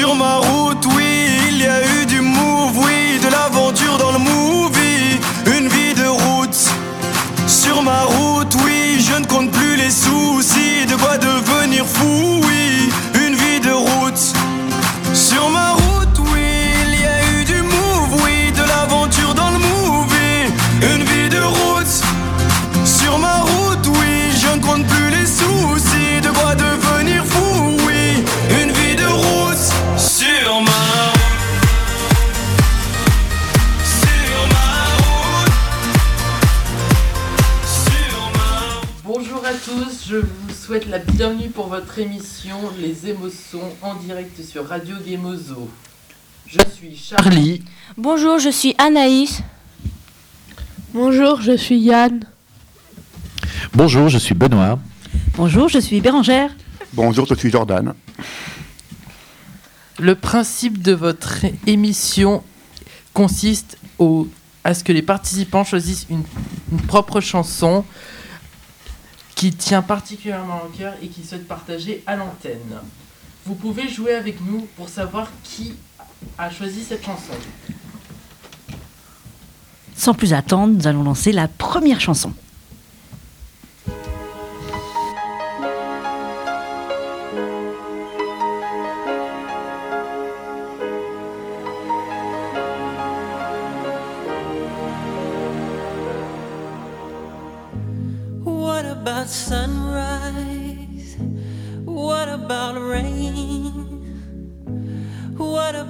Sur ma route, oui, il y a eu du move, oui, de l'aventure dans le movie. Une vie de route. Sur ma route, oui, je ne compte plus les soucis. De quoi devenir fou, oui, souhaite la bienvenue pour votre émission Les émotions en direct sur Radio Gemozo. Je suis Charlie. Bonjour, je suis Anaïs. Bonjour, je suis Yann. Bonjour, je suis Benoît. Bonjour, je suis Bérangère. Bonjour, je suis Jordan. Le principe de votre émission consiste au- à ce que les participants choisissent une, une propre chanson qui tient particulièrement au cœur et qu'ils souhaitent partager à l'antenne. Vous pouvez jouer avec nous pour savoir qui a choisi cette chanson. Sans plus attendre, nous allons lancer la première chanson.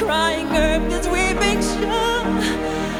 crying earth, this weeping shore?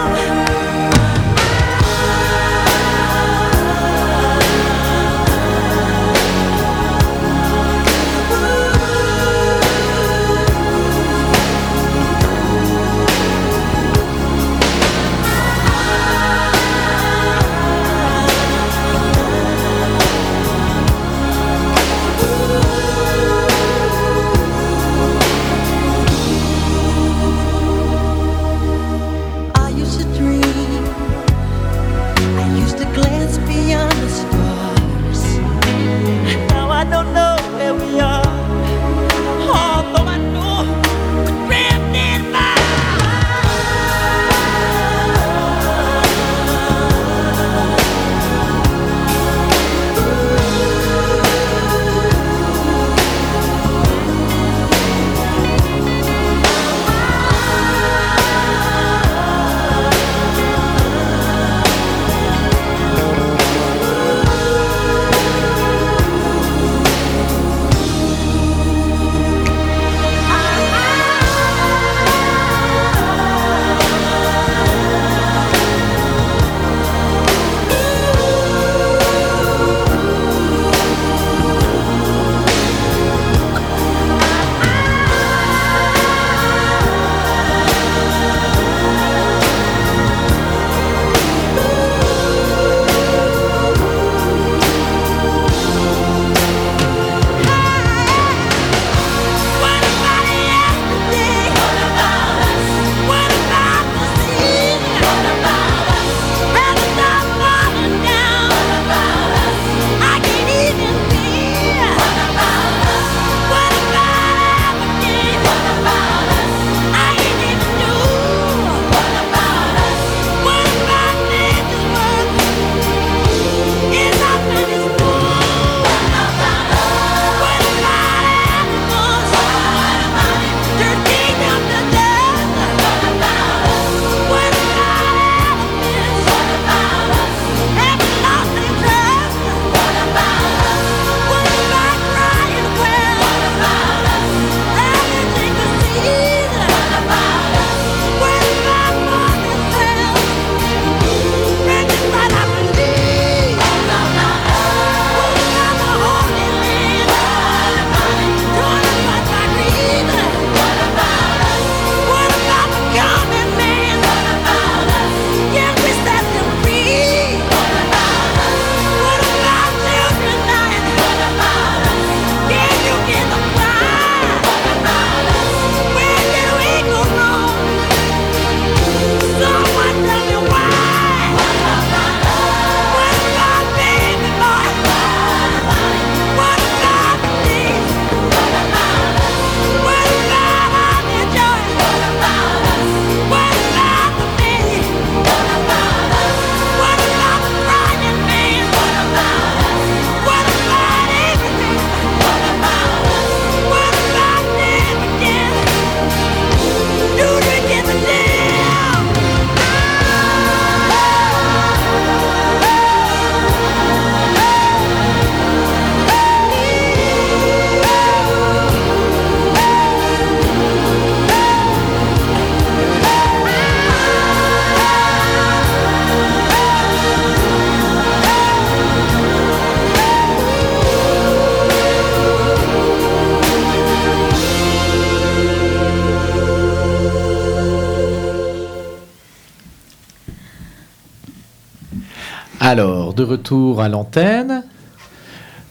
Alors, de retour à l'antenne.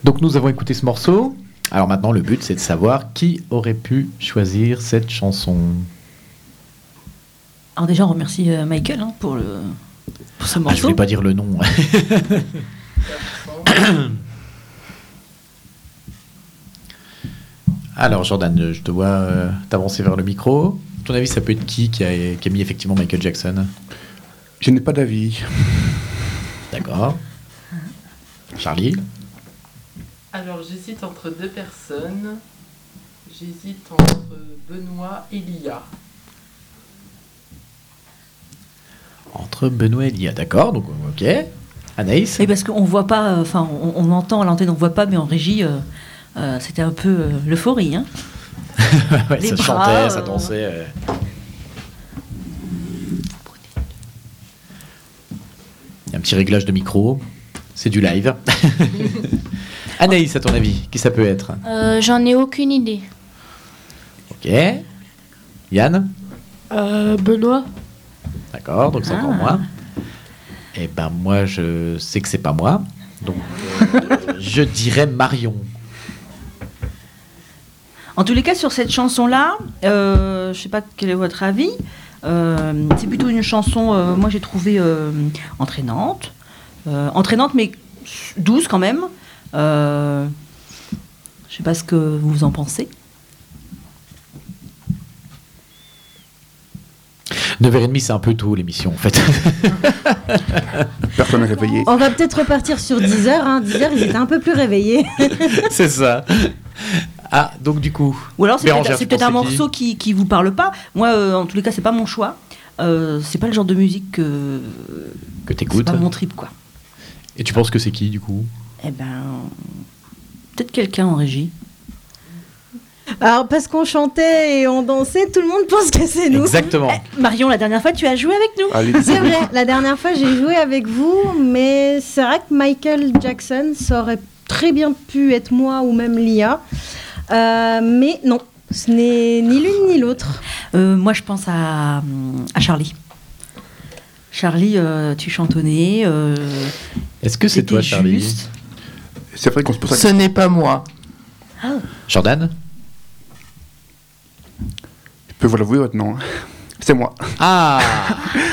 Donc, nous avons écouté ce morceau. Alors maintenant, le but, c'est de savoir qui aurait pu choisir cette chanson. Alors déjà, on remercie euh, Michael hein, pour, le, pour ce Ah, je morceau. voulais pas dire le nom. Alors, Jordan, je te vois euh, t'avancer vers le micro. À ton avis, ça peut être qui qui a, qui a mis effectivement Michael Jackson? Je n'ai pas d'avis. D'accord. Charlie Alors j'hésite entre deux personnes. J'hésite entre Benoît et Lia. Entre Benoît et Lia. D'accord, donc ok. Anaïs Et parce qu'on voit pas, euh, enfin, on, on entend à l'antenne, on voit pas, mais en régie, euh, euh, c'était un peu euh, l'euphorie. Hein. Ouais, les Ça bras, chantait, ça euh, dansait. euh. Il y a un petit réglage de micro. C'est du live. Anaïs, à ton avis, qui ça peut être? Euh, J'en ai aucune idée. Ok. Yann? Euh, Benoît D'accord, donc c'est encore Ah. moi. Et ben moi, je sais que c'est pas moi. Donc euh, je dirais Marion. En tous les cas, sur cette chanson-là, euh, je sais pas quel est votre avis. Euh, c'est plutôt une chanson, euh, moi j'ai trouvé euh, entraînante, Euh, entraînante mais douce quand même. Euh, je sais pas ce que vous en pensez. 9h30, c'est un peu tôt l'émission en fait. Personne n'est réveillé. On va peut-être repartir sur 10 heures. Hein. 10 heures, ils étaient un peu plus réveillés. c'est ça. Ah, donc du coup. Ou alors c'est peut-être c'est un morceau qui, qui vous parle pas. Moi, euh, en tous les cas, c'est pas mon choix. Euh, c'est pas le genre de musique que Que c'est t'écoutes. pas mon trip quoi. Et tu penses que c'est qui du coup? Eh ben, peut-être quelqu'un en régie. Alors, parce qu'on chantait et on dansait, tout le monde pense que c'est nous. Exactement. Eh, Marion, la dernière fois, tu as joué avec nous. Allez, C'est vrai, la dernière fois j'ai joué avec vous, mais c'est vrai que Michael Jackson, ça aurait très bien pu être moi ou même Lia. Euh, mais non, ce n'est ni l'une ni l'autre. Euh, moi, je pense à, à Charlie. Charlie, euh, tu chantonnais. euh, Est-ce que c'est toi, Charlie. C'est vrai qu'on se pose Ce n'est pas moi. Jordan Je peux vous l'avouer maintenant. C'est moi. Ah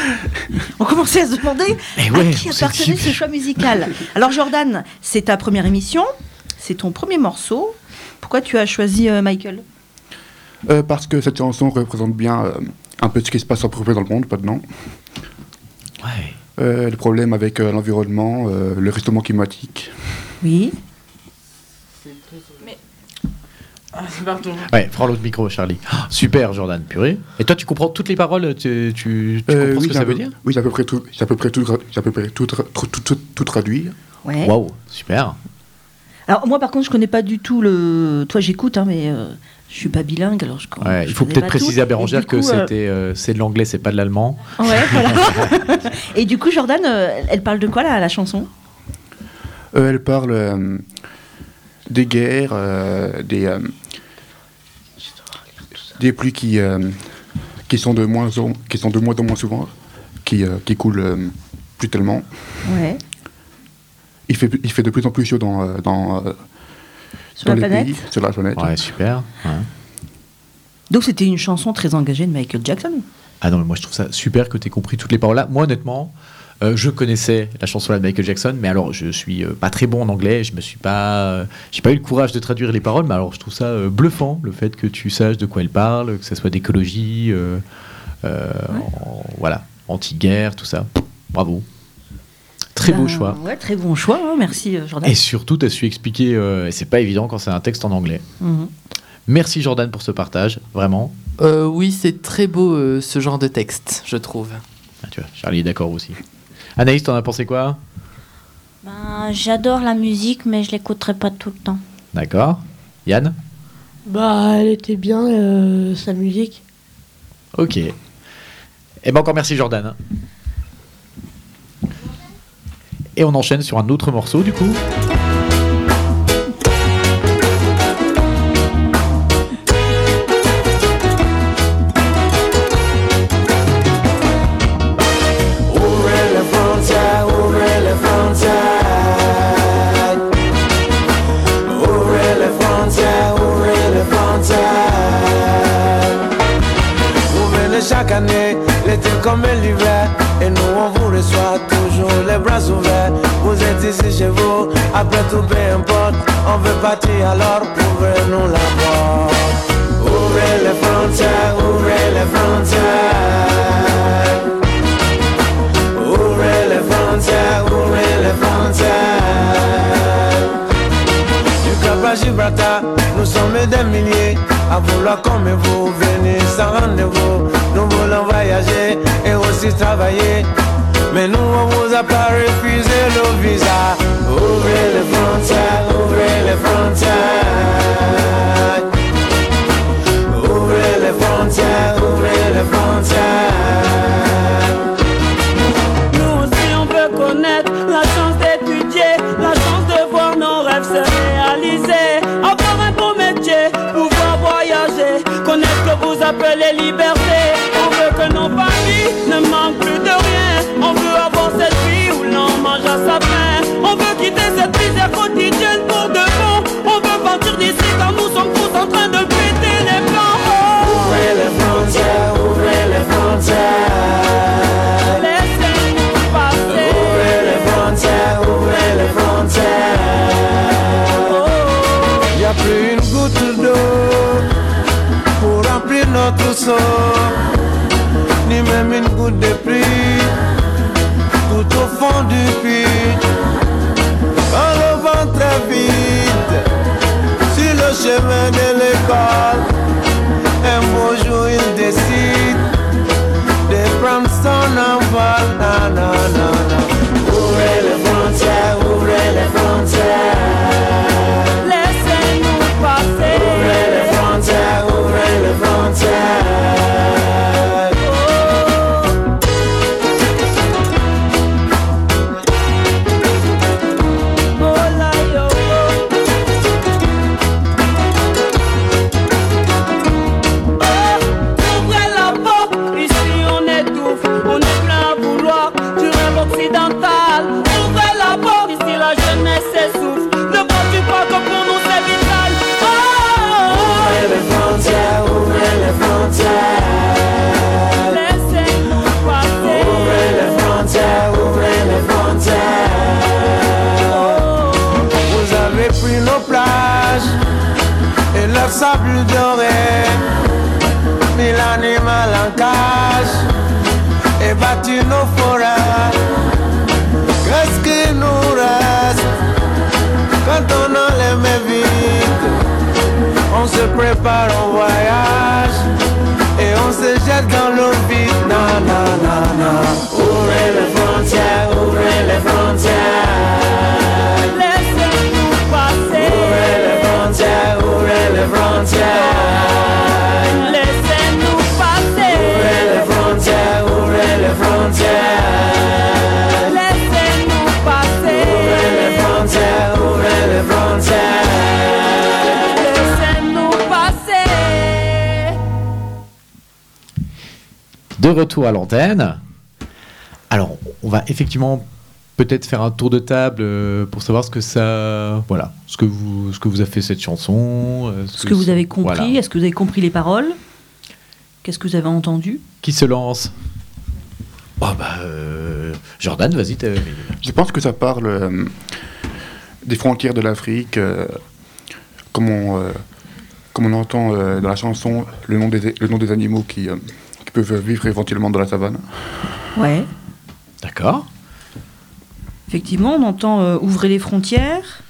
On commençait à se demander Mais à ouais, qui appartenait ce choix musical. Alors, Jordan, c'est ta première émission, c'est ton premier morceau. Pourquoi tu as choisi euh, Michael? Euh, parce que cette chanson représente bien euh, un peu ce qui se passe à peu près dans le monde maintenant. Ouais. Euh, les problèmes avec euh, l'environnement, euh, le réchauffement climatique. Oui. Ah, pardon. Ouais, prends l'autre micro, Charlie. Ah, super, Jordan, purée. Et toi, tu comprends toutes les paroles Tu, tu, tu Euh, comprends ce que ça veut dire? Oui, j'ai à peu près tout, à peu près tout, à peu près tout, tout, tout, tout- tout traduit. Ouais. Waouh, super. Alors, moi, par contre, je connais pas du tout le. Toi, j'écoute, hein, mais euh, je suis pas bilingue, alors je. Ouais, je il faut connais peut-être tout. préciser à Bérangère que euh, c'était euh, c'est de l'anglais, c'est pas de l'allemand. Ouais, voilà. Et du coup, Jordan, euh, elle parle de quoi, la, la chanson? Euh, elle parle euh, des guerres, euh, des, euh, des pluies qui, euh, qui, sont de moins en, qui sont de moins en moins souvent, qui, euh, qui coulent euh, plus tellement. Ouais. Il fait, il fait de plus en plus chaud dans, euh, dans, euh, Sur dans la les planète pays, sur la planète. Ouais, super. Ouais. Donc, c'était une chanson très engagée de Michael Jackson. Ah non, mais moi je trouve ça super que tu aies compris toutes les paroles là. Moi honnêtement, euh, je connaissais la chanson là de Michael Jackson, mais alors je suis euh, pas très bon en anglais, je me suis pas euh, j'ai pas eu le courage de traduire les paroles, mais alors je trouve ça euh, bluffant le fait que tu saches de quoi elle parle, que ça soit d'écologie euh, euh, en- voilà, anti-guerre, tout ça. Bravo. Très beau Ben, choix. Ouais, très bon choix. hein, Merci, euh, Jordan. Et surtout, tu as su expliquer, euh, c'est pas évident quand c'est un texte en anglais. Mhm. Merci Jordan pour ce partage, vraiment. Euh, oui, c'est très beau euh, ce genre de texte, je trouve. Ah, tu vois, Charlie est d'accord aussi. Anaïs, t'en as pensé quoi? Ben, J'adore la musique, mais je l'écouterai pas tout le temps. D'accord. Yann? Bah, elle était bien, euh, sa musique. Ok. Et ben encore merci Jordan. Et on enchaîne sur un autre morceau du coup. Tout peu importe On veut partir alors ouvrez-nous la porte Ouvrez les frontières, ouvrez les frontières. Ouvrez les frontières, ouvrez les frontières. Du Cap à Gibraltar, nous sommes des milliers À vouloir comme vous, venir sans rendez-vous. Nous voulons voyager et aussi travailler. Mais nous on vous a pas refusé le visa ouvrez De l'école Un beau jour il décide prépare au voyage. Et on se jette dans retour à l'antenne. Alors, on va effectivement peut-être faire un tour de table euh, pour savoir ce que ça, voilà, ce que vous, ce que vous a fait cette chanson. euh, Ce que vous avez compris, voilà. est-ce que vous avez compris les paroles? Qu'est-ce que vous avez entendu? Qui se lance? Oh bah, euh, Jordan, vas-y. Je pense que ça parle euh, des frontières de l'Afrique, euh, comme, on, euh, comme on entend euh, dans la chanson le nom des, le nom des animaux qui, euh, qui peuvent vivre éventuellement dans la savane. Ouais. D'accord. Effectivement, on entend euh, ouvrez les frontières.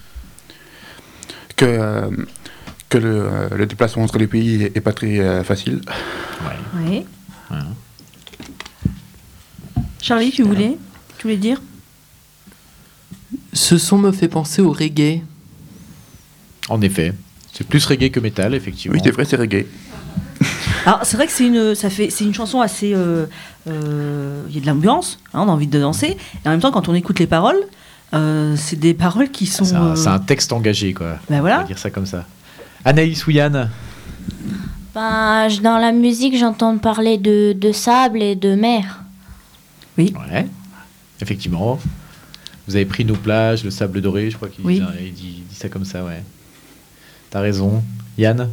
Que, euh, que le, euh, le déplacement entre les pays est, est pas très euh, facile. Oui. Charlie, tu voulais Tu voulais dire? Ce son me fait penser au reggae. En effet, c'est plus reggae que métal, effectivement. Oui, c'est vrai, c'est reggae. Alors, c'est vrai que c'est une, ça fait, c'est une chanson assez. euh, euh, Il y a de l'ambiance, hein, on a envie de danser. Et en même temps, quand on écoute les paroles, euh, c'est des paroles qui sont. C'est un, euh, c'est un texte engagé, quoi. Ben voilà. On va dire ça comme ça. Anaïs ou Yann? Ben, je- dans la musique, j'entends parler de, de sable et de mer. Oui. Ouais. Effectivement. Vous avez pris nos plages, le sable doré, je crois qu'il Oui. il dit, il dit ça comme ça, ouais. T'as raison. Yann?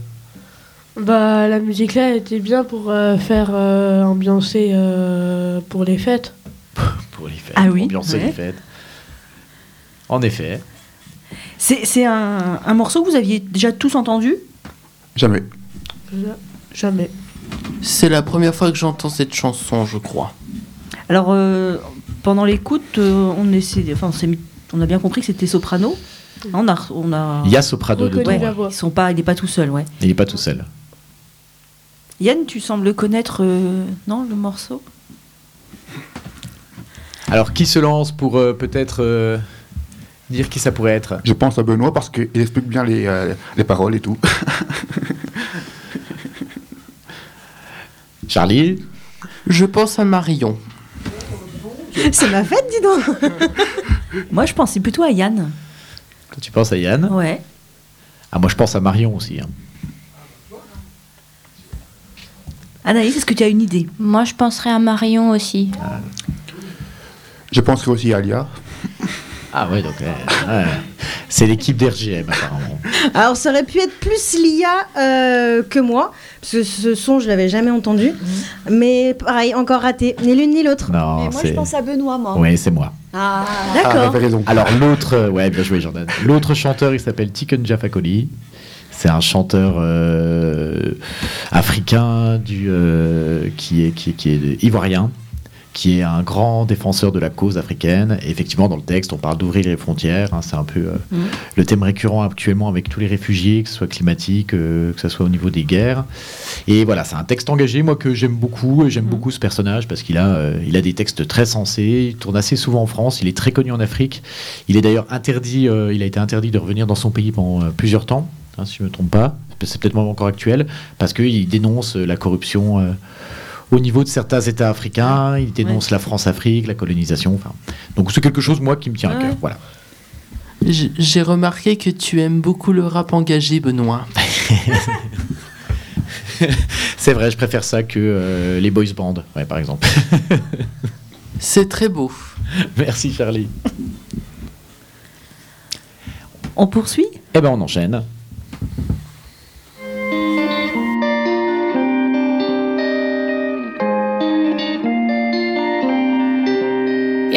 Bah, la musique là elle était bien pour euh, faire euh, ambiancer euh, pour les fêtes. Pour les fêtes. Ah oui, Ambiancer ouais. les fêtes. En effet. C'est c'est un, un morceau que vous aviez déjà tous entendu? Jamais. Jamais. C'est la première fois que j'entends cette chanson, je crois. Alors, euh, pendant l'écoute, euh, on, essaie, enfin, on, s'est mis- on a bien compris que c'était soprano. On a, on a... Il y a soprano dedans. Ouais, ouais. ils sont pas, il n'est pas tout seul, ouais. Il n'est pas tout seul. Yann, tu sembles connaître, euh, non, le morceau? Alors, qui se lance pour euh, peut-être euh, dire qui ça pourrait être? Je pense à Benoît parce qu'il explique bien les, euh, les paroles et tout. Charlie? Je pense à Marion. C'est ma fête, dis donc Moi, je pensais plutôt à Yann. Toi, tu penses à Yann? Ouais. Ah, moi, je pense à Marion aussi. hein. Anaïs, est-ce que tu as une idée? Moi, je penserais à Marion aussi. Je penserai aussi à Alia. Ah, ouais, donc. ouais. C'est l'équipe d'RGM, apparemment. Alors, ça aurait pu être plus Lia euh, que moi, parce que ce son, je l'avais jamais entendu. Mais pareil, encore raté. Ni l'une ni l'autre. Non, moi, je pense à Benoît, moi. Oui, c'est moi. Ah, Ah, t'avais raison. Alors l'autre, euh, ouais, bien joué Jordan. L'autre chanteur, il s'appelle Tiken Jafakoli. C'est un chanteur euh, africain du, euh, qui, est, qui, est, qui est ivoirien, qui est un grand défenseur de la cause africaine. Et effectivement, dans le texte, on parle d'ouvrir les frontières. hein, c'est un peu euh, Mhm. le thème récurrent actuellement avec tous les réfugiés, que ce soit climatique, euh, que ce soit au niveau des guerres. Et voilà, c'est un texte engagé, moi, que j'aime beaucoup. Et j'aime beaucoup ce personnage parce qu'il a, euh, il a des textes très sensés. Il tourne assez souvent en France. Il est très connu en Afrique. Il est d'ailleurs interdit, il a été interdit de revenir dans son pays pendant plusieurs temps, hein, si je ne me trompe pas. C'est peut-être même encore actuel, parce qu'il dénonce euh, la corruption euh, au niveau de certains États africains. Il dénonce la France-Afrique, la colonisation. Enfin, donc c'est quelque chose, moi, qui me tient à cœur. Voilà. J'ai remarqué que tu aimes beaucoup le rap engagé, Benoît. C'est vrai, je préfère ça que euh, les boys bands, ouais, par exemple. C'est très beau. Merci Charlie. On poursuit? Eh ben on enchaîne.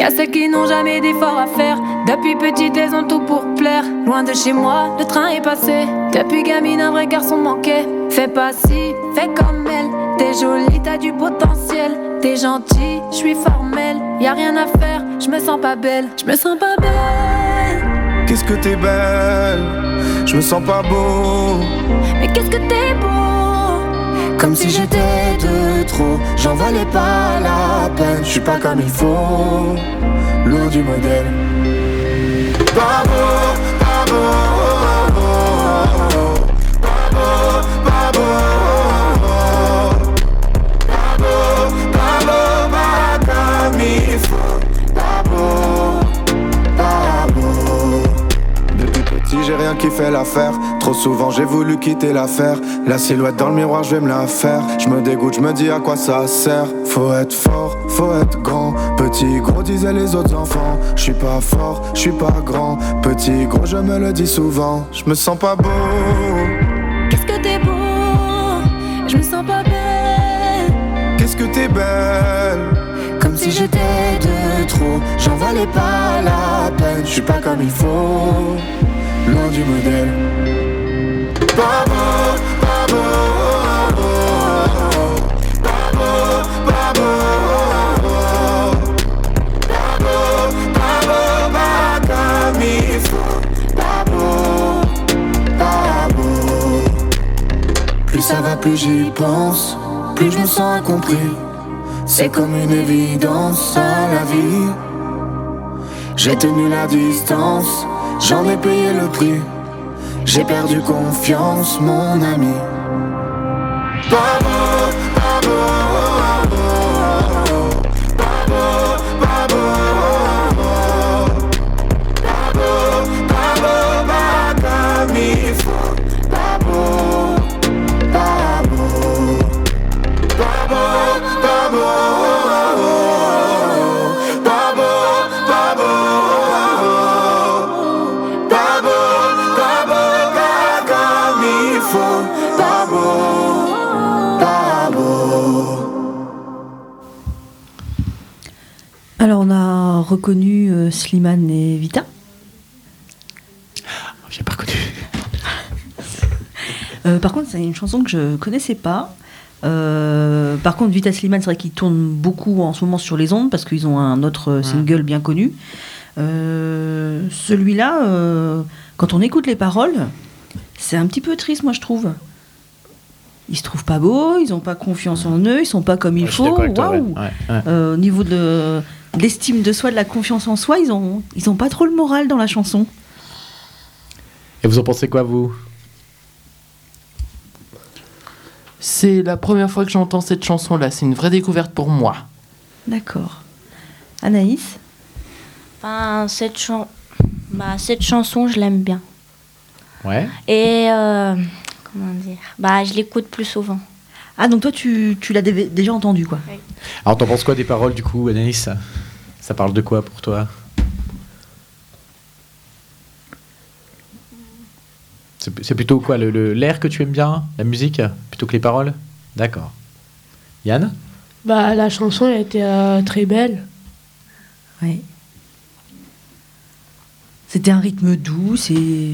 Y'a celles qui n'ont jamais d'efforts à faire. Depuis petite, elles ont tout pour plaire. Loin de chez moi, le train est passé. Depuis gamine, un vrai garçon manquait. Fais pas si, fais comme elle. T'es jolie, t'as du potentiel. T'es gentil, je suis formelle. Y'a rien à faire, je me sens pas belle. Je me sens pas belle. Qu'est-ce que t'es belle, je me sens pas beau. Mais qu'est-ce que t'es beau? Comme si j'étais de trop, j'en valais pas la peine. Je suis pas comme il faut, lourd du modèle. Qui fait l'affaire. Trop souvent, j'ai voulu quitter l'affaire. La silhouette dans le miroir, je vais me la faire. Je me dégoûte, je me dis à quoi ça sert. Faut être fort, faut être grand. Petit, gros, disaient les autres enfants. Je suis pas fort, je suis pas grand. Petit, gros, je me le dis souvent. Je me sens pas beau. Qu'est-ce que t'es beau? Je me sens pas belle. Qu'est-ce que t'es belle? Comme si j'étais de trop. J'en valais pas la peine. Je suis pas comme il faut loin du modèle. Baba, baba, baba, Plus ça va, plus j'y pense, plus je me sens incompris. C'est comme une évidence à la vie. J'ai tenu la distance, j'en ai payé le prix. J'ai perdu confiance, mon ami. Reconnu euh, Slimane et Vita. J'ai pas reconnu. Euh, par contre, c'est une chanson que je connaissais pas. Euh, par contre, Vita Slimane, c'est vrai qu'ils tournent beaucoup en ce moment sur les ondes parce qu'ils ont un autre euh, single bien connu. Euh, Celui-là, quand on écoute les paroles, c'est un petit peu triste, moi je trouve. Ils se trouvent pas beaux, ils ont pas confiance en eux, ils sont pas comme il Ouais, faut. ouais. Waouh Ouais, ouais. Euh, Au niveau de, de l'estime de soi, de la confiance en soi, ils ont, ils ont pas trop le moral dans la chanson. Et vous en pensez quoi, vous? C'est la première fois que j'entends cette chanson-là. C'est une vraie découverte pour moi. D'accord. Anaïs? Enfin, cette, chan- bah, cette chanson, je l'aime bien. Ouais. Et euh, comment dire? Bah, je l'écoute plus souvent. Ah, donc toi, tu, tu l'as dé- déjà entendu, quoi Alors, t'en penses quoi des paroles, du coup, Anaïs? Ça parle de quoi pour toi? C'est plutôt quoi le- le- L'air que tu aimes bien La musique Plutôt que les paroles? D'accord. Yann? Bah, la chanson elle était euh, très belle. Oui. C'était un rythme doux, c'est.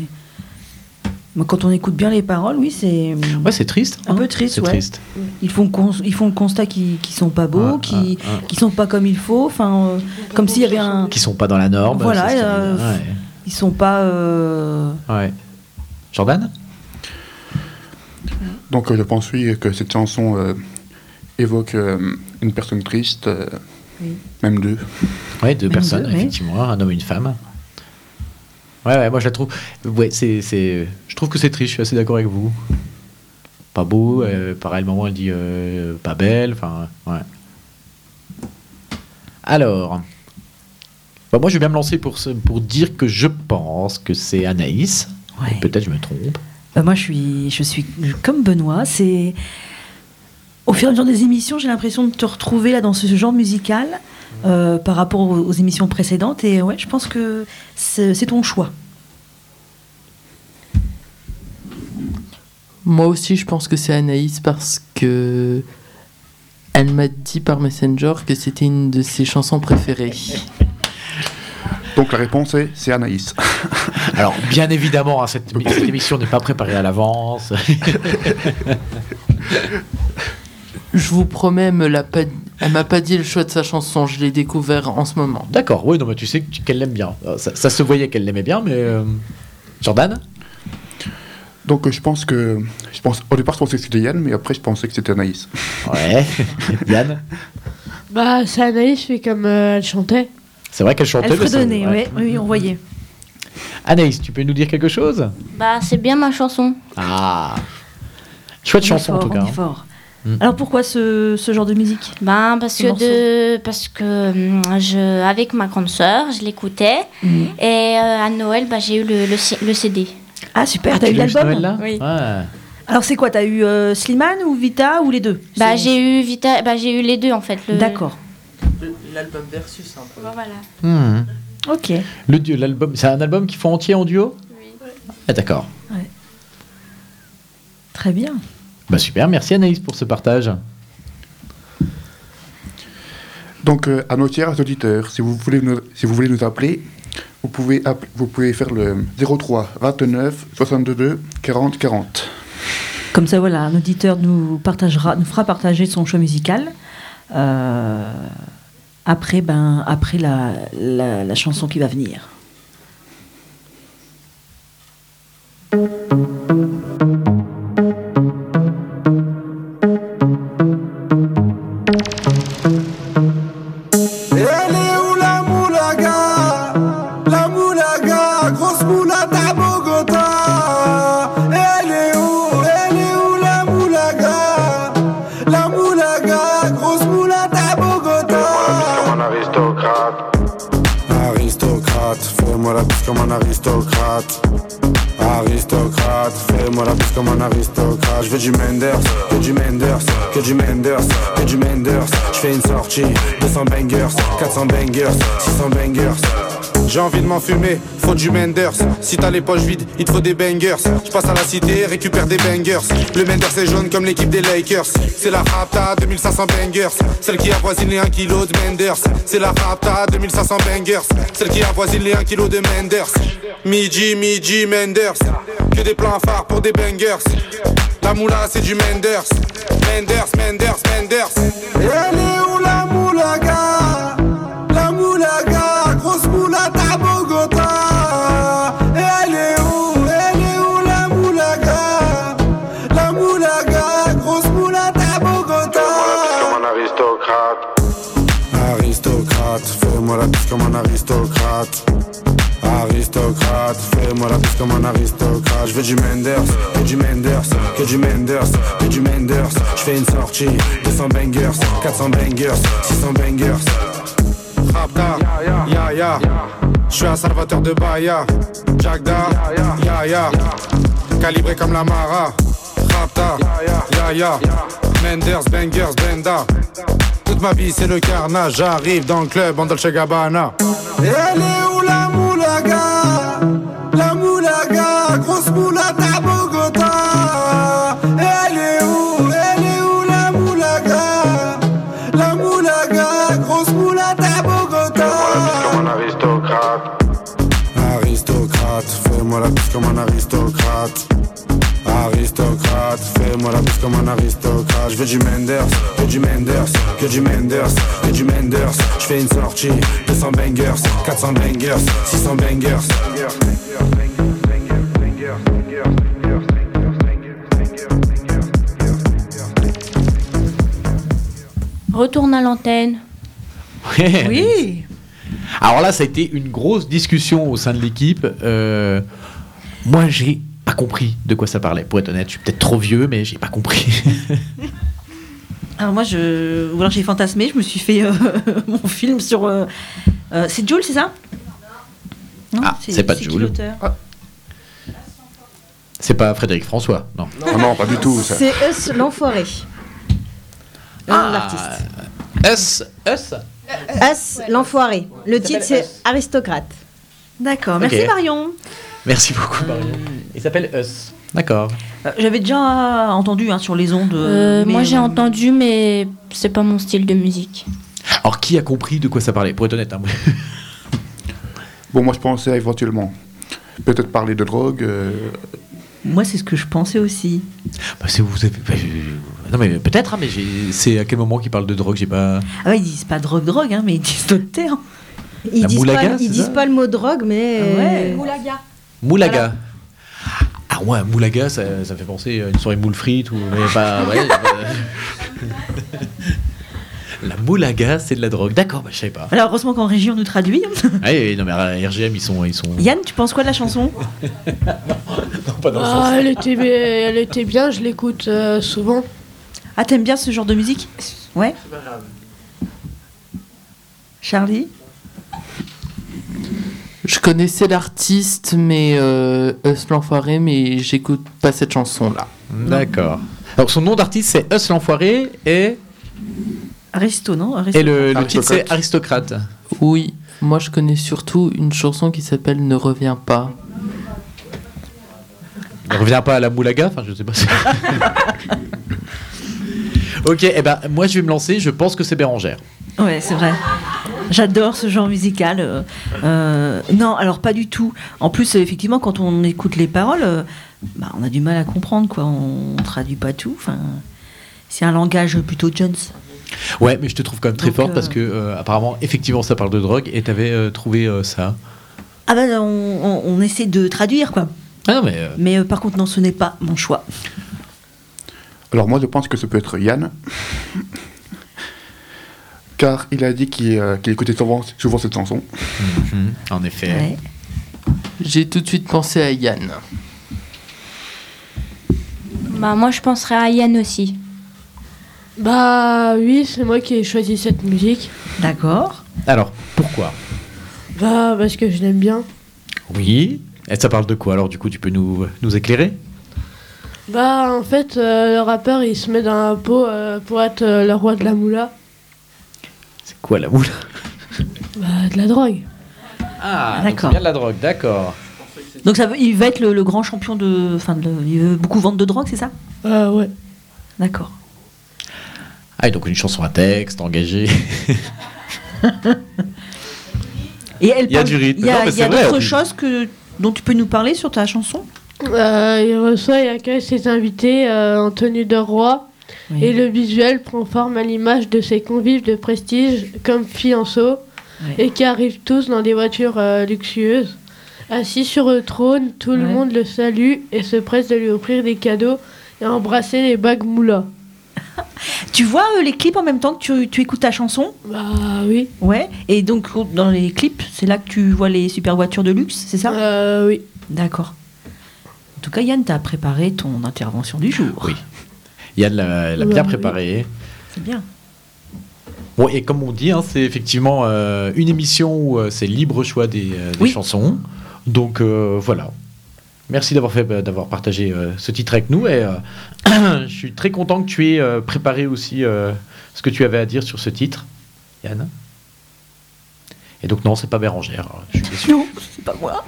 Mais Quand on écoute bien les paroles, oui, c'est. Ouais, c'est triste. Un hein peu triste, C'est ouais. triste. Ils font, cons- ils font le constat qu'ils qu'ils sont pas beaux, Ouais, qu'ils ouais, ouais. qu'ils sont pas comme il faut, enfin, euh, comme s'il y avait un. Qui sont pas dans la norme. Voilà, euh. Ouais. Ils sont pas. euh, Ouais. Jordan? Donc euh, je pense oui que cette chanson euh, évoque euh, une personne triste, euh, Oui. même deux. Ouais, deux Même personnes, deux, effectivement, un homme et une femme. Ouais, ouais, moi je la trouve. Ouais, c'est, c'est... Je trouve que c'est triste, je suis assez d'accord avec vous. Pas beau, euh, pareil, le moment elle dit euh, pas belle, enfin, ouais. Alors. Bah, moi je vais bien me lancer pour, ce- pour dire que je pense que c'est Anaïs. Ouais. Peut-être je me trompe. Bah, moi, je suis, je suis comme Benoît. C'est au fur et à mesure des émissions, j'ai l'impression de te retrouver là dans ce genre musical euh, par rapport aux, aux émissions précédentes. Et ouais, je pense que c'est ton choix. Moi aussi, je pense que c'est Anaïs parce que elle m'a dit par Messenger que c'était une de ses chansons préférées. Donc la réponse est c'est Anaïs. Alors, bien évidemment, hein, cette, cette émission n'est pas préparée à l'avance. Je vous promets, me l'a pas, elle m'a pas dit le choix de sa chanson. Je l'ai découvert en ce moment. D'accord, oui, non, mais tu sais qu'elle l'aime bien. Euh, Ça, ça se voyait qu'elle l'aimait bien, mais. euh, Jordan? Donc je pense que je pense au départ je pensais que c'était Yann, mais après je pensais que c'était Anaïs. Ouais. Yann? Bah, c'est Anaïs, fait comme euh, elle chantait. C'est vrai qu'elle chantait. Elle mais ça- fredonnait, ouais. ouais, oui, on voyait. Anaïs, tu peux nous dire quelque chose? Bah, c'est bien ma chanson. Ah Chouette On chanson en fort, tout cas. on est hein. fort. Mm. Alors pourquoi ce, ce genre de musique? Ben, parce Ce que, de, parce que hum, je, avec ma grande sœur, je l'écoutais. Mhm. Et euh, à Noël, bah, j'ai eu le, le, CD. Ah super, t'as Tu eu l'album? Noël-là? Oui. Ouais. Alors c'est quoi T'as eu euh, Slimane ou Vita ou les deux? Bah, j'ai eu Vita, bah, j'ai eu les deux en fait. le- D'accord. L'album versus un peu. Voilà. Hmm. Ok. Le duo, l'album, c'est un album qu'ils font entier en duo? Oui. Ah, d'accord. Très bien. Bah super, merci Anaïs pour ce partage. Donc euh, à nos chers auditeurs, si vous voulez nous, si vous voulez nous appeler, vous pouvez app- vous pouvez faire le 03 29 62 40 40. Comme ça, voilà, un auditeur nous partagera, nous fera partager son choix musical. euh, après, ben, après la, la, la chanson qui va venir. Aristocrate Je veux du Menders, que du Menders, que du Menders, que du Menders Je fais une sortie, 200 bangers, 400 bangers, 600 bangers J'ai envie de m'en fumer, faut du Menders. Si t'as les poches vides, il te faut des bangers. Je passe à la cité, récupère des bangers. Le Menders est jaune comme l'équipe des Lakers. C'est la Rapta 2500 bangers. Celle qui avoisine les 1 kg de Menders. C'est la Rapta 2500 bangers. Celle qui avoisine les 1 kg de Menders. Midi, midi, Menders. Que des plans phares pour des bangers. La moula, c'est du Menders. Menders, Menders, Menders. Elle est où la moulaga? La moulaga, grosse moulade à Bogota Elle est où? Elle est où la moulaga? La moulaga, grosse moulade à Bogota Comme un aristocrate. Aristocrate, fais-moi la piste comme un aristocrate. Aristocrate, fais-moi la piste comme un aristocrate. Je veux du Menders, que du Menders, que du Menders, que du Menders. Je fais une sortie, 200 bangers, 400 bangers, 600 bangers. Rapta, ya ya. Je suis un salvateur de Bahia. Jagda, ya ya. Calibré comme la Mara. Rapta, ya ya. Menders, bangers, benda. Toute ma vie c'est le carnage, j'arrive dans le club en Dolce Gabbana. Elle est où moulaga La moulaga, grosse moulade à Bogota Elle est où Elle est où la moulaga? La moulaga, grosse moulade à Bogota Comme un aristocrate. Aristocrate, fais-moi la piste comme un aristocrate. Aristocrate, fais-moi la piste comme un aristocrate. Je veux du Menders, que du Menders, que du Menders, que du Menders. Je fais une sortie, 200 bangers, 400 bangers, 600 bangers. Retourne à l'antenne. Oui. Alors là, ça a été une grosse discussion au sein de l'équipe. Euh, moi, j'ai pas compris de quoi ça parlait. Pour être honnête, je suis peut-être trop vieux, mais j'ai pas compris. Alors moi, je, ou alors j'ai fantasmé, je me suis fait euh, mon film sur. euh, euh, c'est Jules, c'est ça? Non, Ah, c'est pas Jules. l'auteur? C'est pas Frédéric François, non. Non, non, pas du tout. ça. C'est Us l'enfoiré. Le nom de l'artiste. Us, Us? Us l'enfoiré. Le titre c'est Aristocrate. D'accord, merci. Marion. Merci beaucoup, Marion. Il s'appelle Us. D'accord. Euh, J'avais déjà entendu hein, sur les ondes. Euh, mais, moi j'ai euh, entendu, mais c'est pas mon style de musique. Alors, qui a compris de quoi ça parlait Pour être honnête, hein. Bon, moi je pensais éventuellement peut-être parler de drogue. euh, Moi, c'est ce que je pensais aussi. Bah, c'est vous avez- bah, Non, mais peut-être, hein, mais c'est à quel moment qu'il parle de drogue J'ai pas. Ah ouais, ils disent pas drogue-drogue, hein, mais ils disent d'autres termes. Ils La disent, moulaga, pas, ils disent pas le mot drogue, mais. Ouais. Moulaga. Moulaga. Ah ouais, Moulaga, ça, ça fait penser à une soirée moule frite ou mais pas. ouais, pas- La Moulaga, c'est de la drogue. D'accord, bah, je savais pas. Alors, heureusement qu'en régie, on nous traduit. Ouais, non mais RGM, ils sont, ils sont. Yann, tu penses quoi de la chanson? Non, pas dans le sens. Ah, elle, était, bi- elle était bien, je l'écoute euh, souvent. Ah, t'aimes bien ce genre de musique? Ouais. Charlie? Je connaissais l'artiste, mais euh, Us l'enfoiré, mais j'écoute pas cette chanson-là. D'accord. Alors son nom d'artiste c'est Us l'enfoiré et Aristo, non? Et le, le titre c'est Aristocrate. Oui, moi je connais surtout une chanson qui s'appelle Ne reviens pas. Ne reviens pas à la Moulaga, enfin je sais pas. ok, et ben moi je vais me lancer. Je pense que c'est Bérangère. Ouais, c'est vrai. J'adore ce genre musical. euh, euh, non, alors pas du tout. En plus, euh, effectivement, quand on écoute les paroles, euh, bah, on a du mal à comprendre, quoi. On, traduit pas tout. Enfin, c'est un langage plutôt Jones. Ouais, mais je te trouve quand même très forte parce que apparemment effectivement ça parle de drogue et t'avais trouvé ça. Ah ben, on, on- on essaie de traduire, quoi. Ah non mais Mais par contre, non, ce n'est pas mon choix. Alors moi je pense que ça peut être Yann. Car il a dit qu'il euh, écoutait souvent, souvent cette chanson. mhm, en effet. J'ai tout de suite pensé à Yann. Bah moi je penserais à Yann aussi. Bah oui, c'est moi qui ai choisi cette musique. D'accord. Alors pourquoi? Bah parce que je l'aime bien. Oui. Et ça parle de quoi? Alors du coup tu peux nous nous éclairer? Bah en fait, euh, le rappeur il se met dans la peau euh, pour être euh, le roi de la moula. C'est quoi la moule Bah de la drogue. Ah, donc D'accord. c'est bien de la drogue, d'accord. Donc ça veut- il va être le, le grand champion de. Enfin, de- il veut beaucoup vendre de drogue, c'est ça? Euh, ouais. D'accord. Ah, et donc une chanson à texte, engagée. Et elle Il y a parle- du rythme. Il y a, Non, mais il y a c'est vrai, en d'autres plus. choses que, dont tu peux nous parler sur ta chanson? Il reçoit et accueille ses invités euh, en tenue de roi. Oui. Et le visuel prend forme à l'image de ses convives de prestige comme fianceaux et qui arrivent tous dans des voitures euh, luxueuses. Assis sur le trône, tout le monde le salue et se presse de lui offrir des cadeaux et embrasser les bagues moulas. Tu vois euh, les clips en même temps que tu, tu écoutes ta chanson? Bah oui. Ouais. Et donc dans les clips, c'est là que tu vois les super voitures de luxe, c'est ça? Euh, oui. D'accord. En tout cas, Yann, t'as préparé ton intervention du jour. Oui. Yann l'a bien oui. préparé. C'est bien. Bon, et comme on dit, hein, c'est effectivement euh, une émission où euh, c'est libre choix des, euh, des Oui. chansons. Donc euh, voilà. Merci d'avoir fait, d'avoir partagé euh, ce titre avec nous. Et euh, je suis très content que tu aies euh, préparé aussi euh, ce que tu avais à dire sur ce titre, Yann. Et donc non, c'est pas Bérangère. hein, Je suis déçu. Non, c'est pas moi.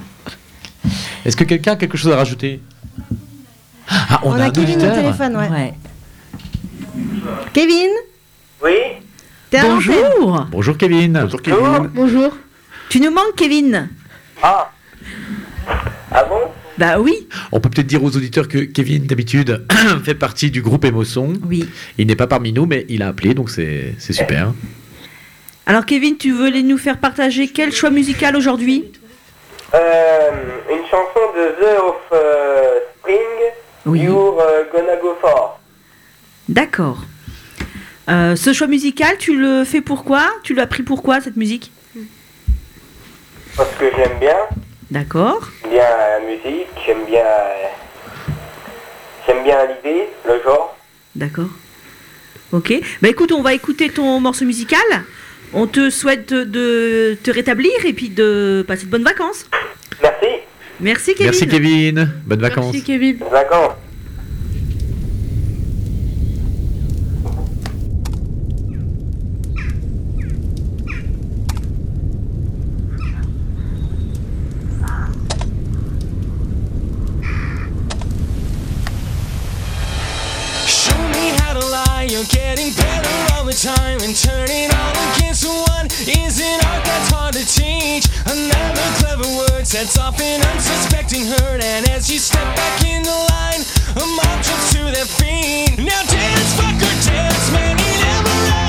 Est-ce que quelqu'un a quelque chose à rajouter Ah, on, On, a, un Kevin au téléphone, ouais. Ouais. Kevin Oui T'es à l'antenne Bonjour. Bonjour Kevin. Bonjour Kevin. Bonjour. Tu nous manques, Kevin Ah Ah bon? Bah oui. On peut peut-être dire aux auditeurs que Kevin, d'habitude, fait partie du groupe Émotion. Oui. Il n'est pas parmi nous, mais il a appelé, donc c'est c'est super. Alors, Kevin, tu voulais nous faire partager quel choix musical aujourd'hui? Euh, Une chanson de The of euh, Spring, Oui. You're euh, Gonna Go For. D'accord. Euh, ce choix musical, tu le fais pourquoi Tu l'as pris pourquoi, cette musique? Parce que j'aime bien, D'accord. j'aime bien la musique, j'aime bien... J'aime bien l'idée, le genre. D'accord. Ok. Bah écoute, on va écouter ton morceau musical. On te souhaite de, de te rétablir et puis de passer de bonnes vacances. Merci. Merci Kevin. Merci Kevin. Bonnes vacances. Merci Kevin. Vacances. You're getting better all the time And turning all against one is an art that's hard to teach. Another clever word sets off an unsuspecting hurt And as you step back in the line, a mob jumps to their feet. Now dance, fuck or dance, man, you never had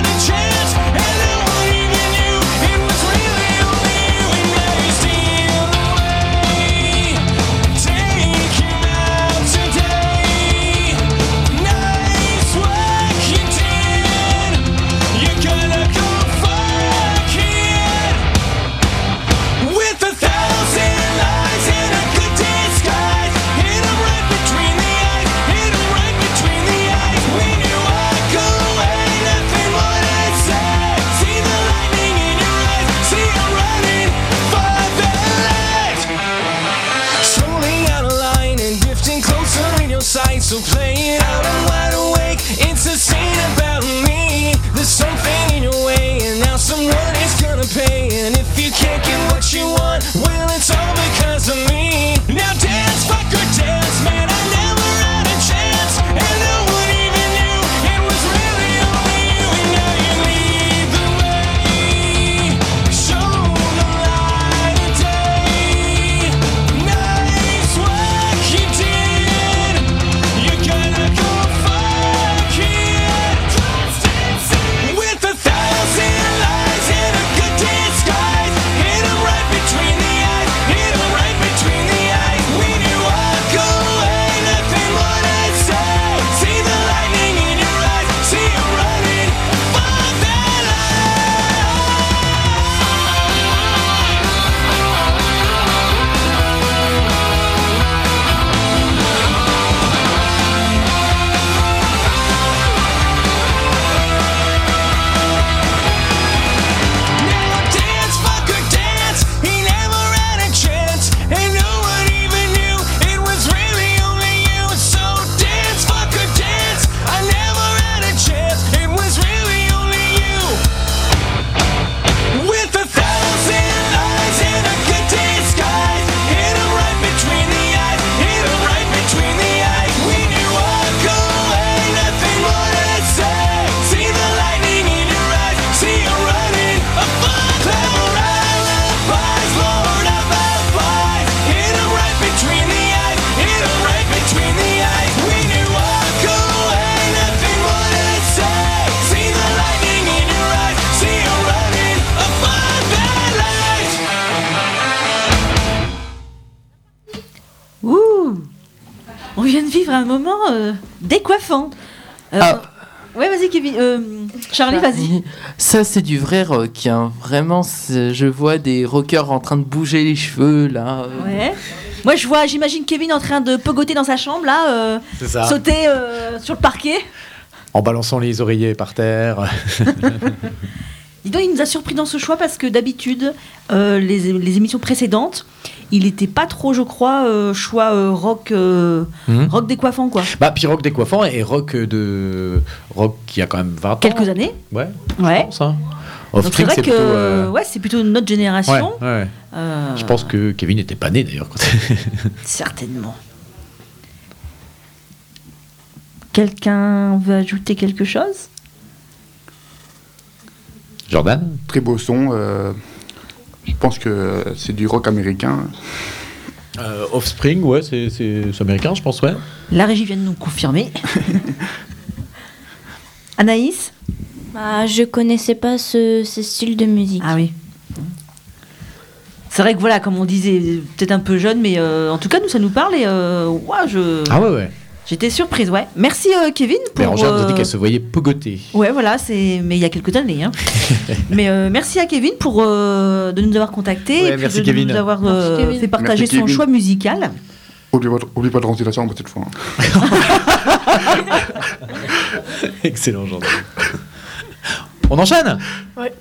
un moment euh, décoiffant. Euh, Ah. Ouais, vas-y, Kevin. Euh, Charlie, vas-y. Ça, c'est du vrai rock. hein. Vraiment, je vois des rockers en train de bouger les cheveux, là. Ouais. Moi, je vois, j'imagine Kevin en train de pogoter dans sa chambre, là, euh, ça. sauter euh, sur le parquet. En balançant les oreillers par terre. Dis donc, il nous a surpris dans ce choix parce que d'habitude, euh, les, les émissions précédentes, il n'était pas trop, je crois, euh, choix euh, rock, Mhm. rock décoiffant, quoi. Bah, puis rock décoiffant et rock de. rock qui a quand même 20 ans. Quelques années. Ouais. Ouais. Je pense, hein. Donc c'est vrai que plutôt. ouais, c'est plutôt notre génération. ouais. Je pense que Kevin n'était pas né d'ailleurs. Certainement. Quelqu'un veut ajouter quelque chose? Jordan? Très beau son. euh, je pense que c'est du rock américain. Euh, Offspring, ouais, c'est c'est- c'est américain, je pense, ouais. La régie vient de nous confirmer. Anaïs? Bah, je connaissais pas ce, ce style de musique. Ah oui. C'est vrai que voilà, comme on disait, peut-être un peu jeune, mais euh, en tout cas, nous, ça nous parle et euh, ouah, je... Ah ouais, ouais. J'étais surprise, ouais. Merci euh, Kevin pour... Bérangère nous a dit euh, qu'elle se voyait pogoter. Ouais, voilà, c'est mais il y a quelques années. Hein. mais euh, merci à Kevin pour euh, de nous avoir contactés Ouais, et puis merci de Kevin. nous avoir Merci, euh, Kevin. fait partager Merci, son Kevin. choix musical. Oublie pas, oublie pas de ranger la chambre cette fois. hein. Excellent, Jordan. On enchaîne? Ouais.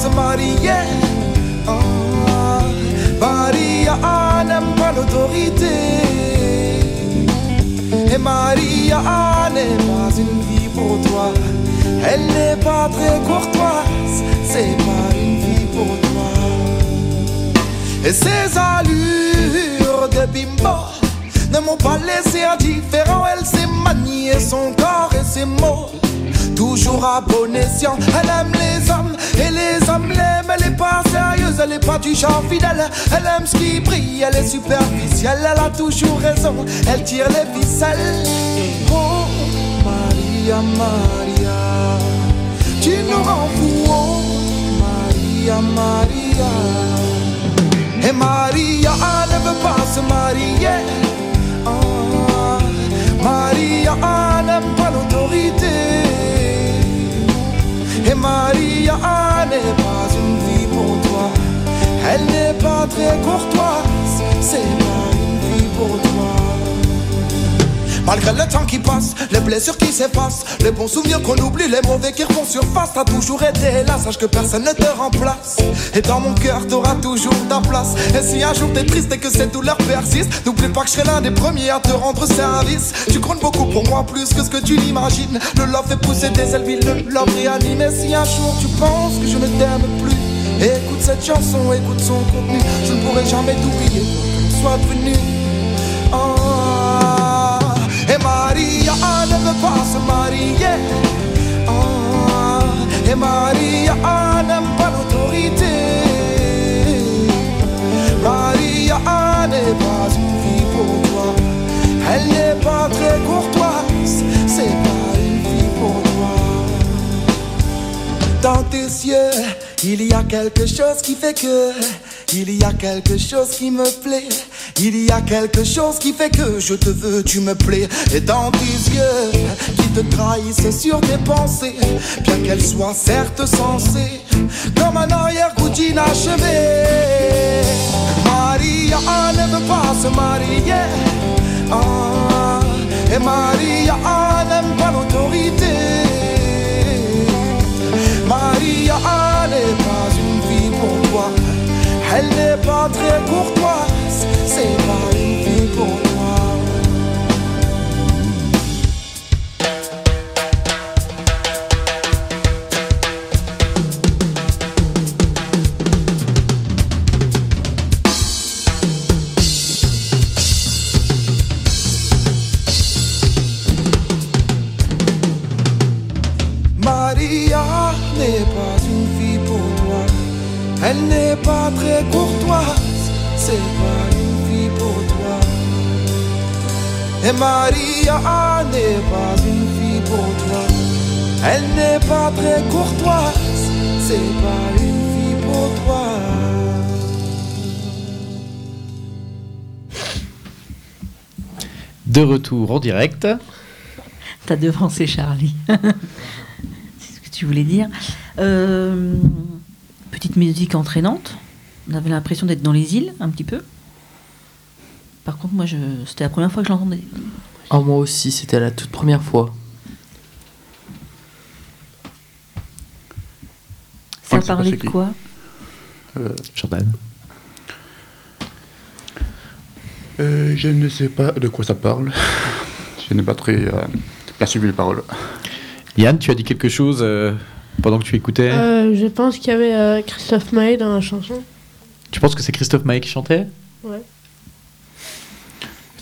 Ne veut pas se marier. Ah, Maria n'aime pas l'autorité. Et Maria n'est pas une vie pour toi. Elle n'est pas très courtoise. C'est pas une vie pour toi. Et ses allures de bimbo ne m'ont pas laissé indifférent. Elle sait manier son corps et ses mots. Toujours à bon escient, elle aime les hommes et les hommes l'aiment. Elle est pas sérieuse, elle est pas du genre fidèle. Elle aime ce qui brille, elle est superficielle. Elle a toujours raison, elle tire les ficelles. Oh, Maria, Maria, tu nous rends fous. Oh, Maria, Maria. Et Maria ne veut pas se marier. Ah, Maria n'aime pas l'autorité. Et Maria n'est pas une vie pour toi. Elle n'est pas très courtoise. Malgré le temps qui passe, les blessures qui s'effacent, les bons souvenirs qu'on oublie, les mauvais qui refont surface, t'as toujours été là, sache que personne ne te remplace. Et dans mon cœur, t'auras toujours ta place. Et si un jour t'es triste et que cette douleur persiste, n'oublie pas que je serai l'un des premiers à te rendre service. Tu comptes beaucoup pour moi, plus que ce que tu l'imagines. Le love fait pousser des ailes le love réanime. Et si un jour tu penses que je ne t'aime plus, écoute cette chanson, écoute son contenu. Je ne pourrai jamais t'oublier, soit devenu. Ah, Ah, et Maria n'aime pas l'autorité. Maria n'est pas une vie pour toi. Elle n'est pas très courtoise. C'est pas une vie pour toi. Dans tes yeux, il y a quelque chose qui fait que. Il y a quelque chose qui me plaît. Il y a quelque chose qui fait que je te veux, tu me plais. Et dans tes yeux, qui te trahissent sur tes pensées. Bien qu'elles soient certes sensées, comme un arrière-goût d'inachevé. Maria ne veut pas se marier. Ah, et Maria n'aime pas l'autorité. Maria n'est pas une vie pour toi. Elle n'est pas très courtoise. C'est pas une vie pour toi. Maria n'est pas une vie pour toi. Elle n'est pas très Et Maria n'est pas une fille pour toi. Elle n'est pas très courtoise, c'est pas une fille pour toi. De retour en direct. T'as devancé Charlie. C'est ce que tu voulais dire. Euh, petite musique entraînante. On avait l'impression d'être dans les îles, un petit peu. Par contre, moi, je... c'était la première fois que je l'entendais. Oh, moi aussi, c'était la toute première fois. Ça parlait de quoi Euh, Jordan. euh, je ne sais pas de quoi ça parle. je n'ai pas très euh, bien suivi les paroles. Yann, tu as dit quelque chose euh, pendant que tu écoutais Euh, je pense qu'il y avait euh, Christophe Maé dans la chanson. Tu penses que c'est Christophe Maé qui chantait? Ouais.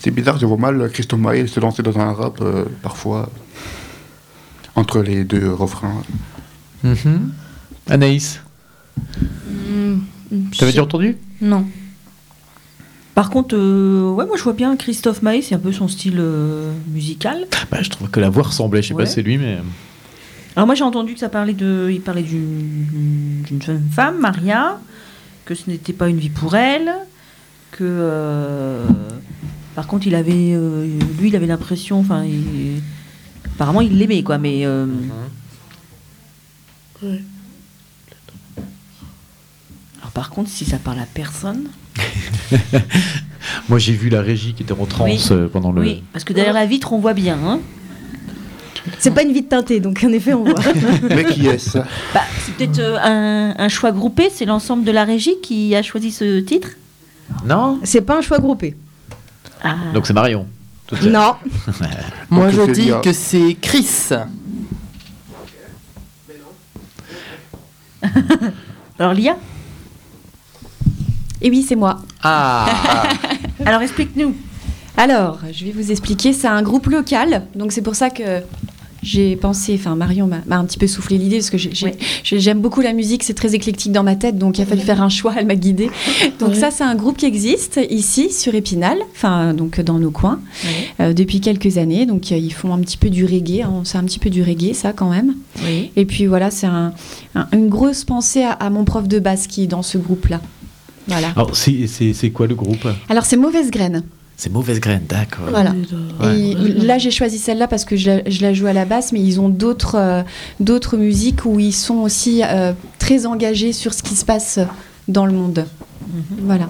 C'est bizarre, je vois mal Christophe Maé se lancer dans un rap euh, parfois entre les deux refrains. Mhm. Anaïs, Hmm, t'avais déjà entendu? Non. Par contre, euh, ouais, moi je vois bien Christophe Maé, c'est un peu son style euh, musical. bah, Je trouve que la voix ressemblait, je sais Ouais. pas si c'est lui, mais. Alors moi j'ai entendu que ça parlait de, il parlait d'une d'une jeune femme, Maria, que ce n'était pas une vie pour elle, que euh, par contre il avait, euh, lui il avait l'impression, enfin, il- apparemment il l'aimait quoi, mais euh, Ouais. alors par contre si ça parle à personne, Moi, j'ai vu la régie qui était en transe Oui. euh, pendant le. oui, parce que derrière la vitre on voit bien. Hein. C'est pas une vie de teintée, donc en effet, on voit. Mais qui est-ce? Bah, c'est peut-être euh, un, un choix groupé, c'est l'ensemble de la régie qui a choisi ce titre? Non C'est pas un choix groupé. Ah. Donc c'est Marion. Non. Moi, je dis que c'est Chris. Alors Lia, Et oui, c'est moi. Ah alors explique-nous. Alors, je vais vous expliquer, c'est un groupe local, donc c'est pour ça que j'ai pensé, enfin Marion m'a un petit peu soufflé l'idée, parce que Ouais. j'aime beaucoup la musique, c'est très éclectique dans ma tête, donc il a fallu faire un choix, elle m'a guidée. Donc Ouais. ça, c'est un groupe qui existe ici, sur Épinal, enfin donc dans nos coins, euh, depuis quelques années, donc euh, ils font un petit peu du reggae, hein, c'est un petit peu du reggae ça quand même. Et puis voilà, c'est un- un- une grosse pensée à, à mon prof de basse qui est dans ce groupe-là. Voilà. Alors, c'est quoi le groupe? Alors c'est Mauvaise Graine. C'est Mauvaise Graine, d'accord. Voilà. Ouais. Et là, j'ai choisi celle-là parce que je la, je la joue à la basse, mais ils ont d'autres euh, d'autres musiques où ils sont aussi euh, très engagés sur ce qui se passe dans le monde. Voilà.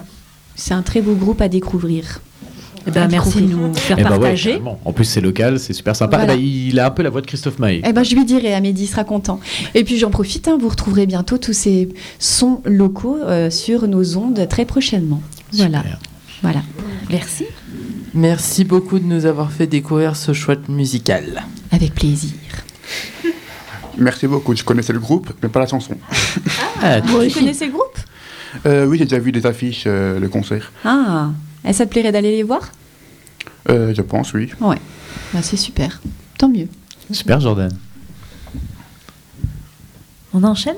C'est un très beau groupe à découvrir. Eh ben, merci de nous faire Eh ben partager. en plus, c'est local, c'est super sympa. Voilà. Eh ben, il a un peu la voix de Christophe Maé. Eh ben, je lui dirai, Amélie sera content. Et puis j'en profite, hein, vous retrouverez bientôt tous ces sons locaux euh, sur nos ondes très prochainement. Voilà. Super. Voilà. Merci. Merci beaucoup de nous avoir fait découvrir ce chouette musical. Avec plaisir. Merci beaucoup, je connaissais le groupe, mais pas la chanson. Ah, Vous connaissez le groupe? Euh, oui, j'ai déjà vu des affiches, euh, le concert. Ah, et ça te plairait d'aller les voir? Euh, je pense, oui. Ouais. Bah, c'est super. Tant mieux. super, Jordan. On enchaîne?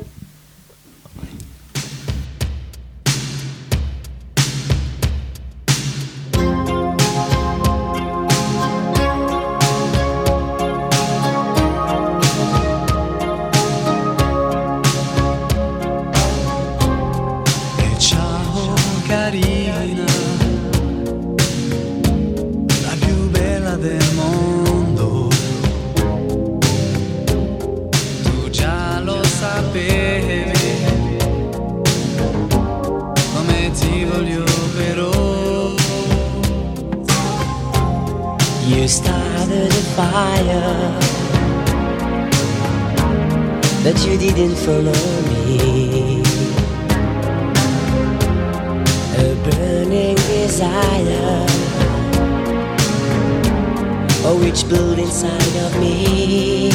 But you didn't follow me. A burning desire, oh, which blew inside of me.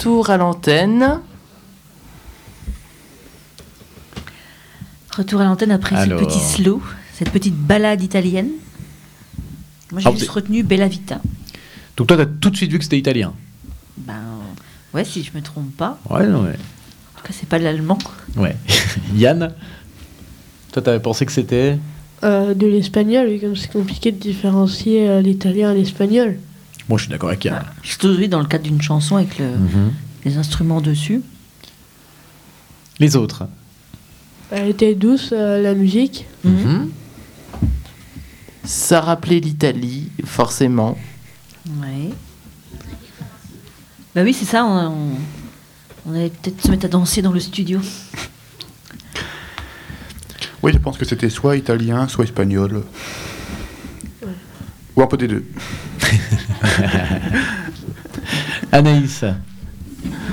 Retour à l'antenne. Retour à l'antenne après Alors. ce petit slow, cette petite balade italienne. Moi, j'ai Ah, juste retenu Bella Vita. Donc toi, t'as tout de suite vu que c'était italien. Ben, ouais, si je me trompe pas. Ouais, non, ouais. En tout cas, c'est pas l'allemand. Ouais. Yann, toi, t'avais pensé que c'était Euh, de l'espagnol, comme c'est compliqué de différencier euh, l'italien et l'espagnol. Moi, je suis d'accord avec Yann. Surtout oui, dans le cadre d'une chanson avec le- Mhm. les instruments dessus. Les autres. Elle était douce, euh, la musique. Mhm. Ça rappelait l'Italie, forcément. Ouais. Bah oui, c'est ça. On, on, on allait peut-être se mettre à danser dans le studio. Oui, je pense que c'était soit italien, soit espagnol. Ou un peu des deux. Anaïs.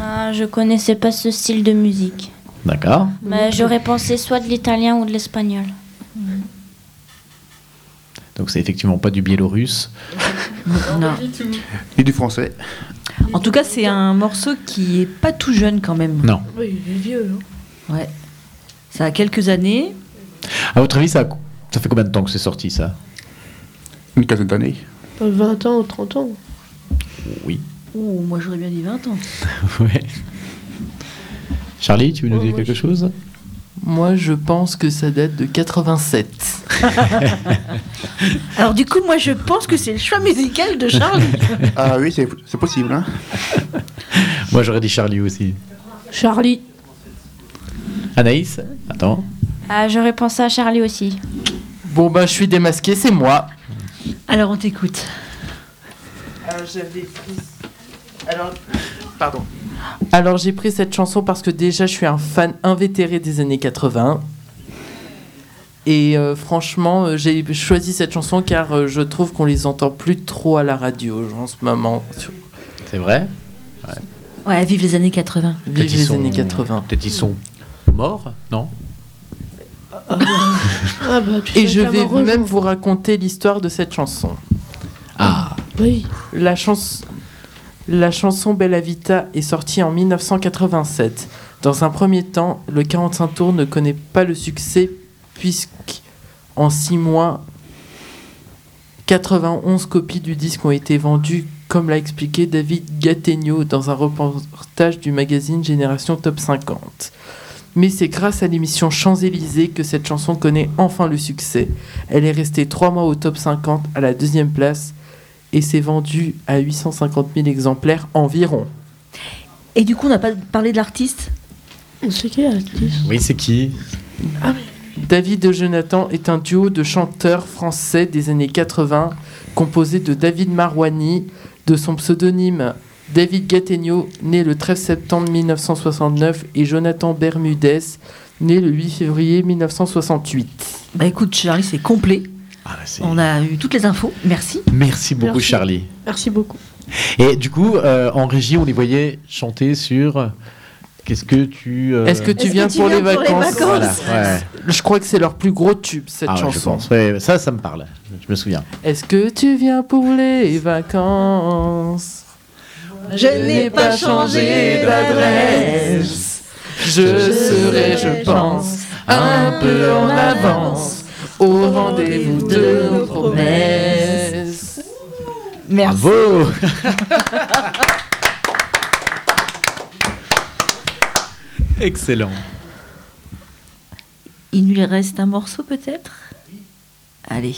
Ah, je connaissais pas ce style de musique. D'accord. Mais j'aurais pensé soit de l'italien ou de l'espagnol. Donc c'est effectivement pas du biélorusse. Non. Et du français. En tout cas, c'est un morceau qui est pas tout jeune quand même. Non. Oui, il est vieux. hein. Ouais. Ça a quelques années. À votre avis, ça, a- ça fait combien de temps que c'est sorti ça? Une quinzaine d'années. Pas 20 ans ou 30 ans. Oui. Ouh, moi j'aurais bien dit 20 ans. ouais. Charlie, tu veux nous dire quelque chose? Moi, je pense que ça date de 87. Alors du coup, moi je pense que c'est le choix musical de Charles. Ah oui, c'est c'est possible. Hein Moi, j'aurais dit Charlie aussi. Charlie. Anaïs Attends. Ah, j'aurais pensé à Charlie aussi. Bon, bah, je suis démasqué, c'est moi. Alors on t'écoute. Alors, j'avais pris. Alors, pardon. Alors, j'ai pris cette chanson parce que déjà, je suis un fan invétéré des années 80. Et euh, franchement, euh, j'ai choisi cette chanson car euh, je trouve qu'on les entend plus trop à la radio en ce moment. C'est vrai? Ouais, vive les années 80. Vive les sont- années 80. Peut-être ils sont morts Non? Ah bah, tu Et je vais même vous raconter l'histoire de cette chanson. Ah Oui. La, chans- la chanson Bella Vita est sortie en 1987. Dans un premier temps, le 45 tours ne connaît pas le succès puisqu'en 6 mois, 91 copies du disque ont été vendues, comme l'a expliqué David Gattegno dans un reportage du magazine Génération Top 50. Mais c'est grâce à l'émission Champs-Élysées que cette chanson connaît enfin le succès. Elle est restée 3 mois au top 50 à la deuxième place et s'est vendue à 850 000 exemplaires environ. Et du coup, on n'a pas parlé de l'artiste? C'est qui l'artiste? Oui, c'est qui? David de Jonathan est un duo de chanteurs français des années 80 composé de David Marouani, de son pseudonyme David Gattegno, né le 13 septembre 1969, et Jonathan Bermudez, né le 8 février 1968. Bah écoute, Charlie, c'est complet. Ah, On a eu toutes les infos. Merci. Merci beaucoup, Merci. Charlie. Merci beaucoup. Et du coup, euh, en régie, on les voyait chanter sur. Qu'est-ce que tu. euh, Est-ce que tu viens, pour, les vacances Voilà, ouais. Je crois que c'est leur plus gros tube, cette Ah ouais, je chanson. pense. Ouais, ça, ça me parle. Je me souviens. Est-ce que tu viens pour les vacances Je n'ai pas changé d'adresse. Je serai, je pense, un peu en avance au rendez-vous de nos promesses. Merci. Bravo Excellent. Il lui reste un morceau peut-être? Allez.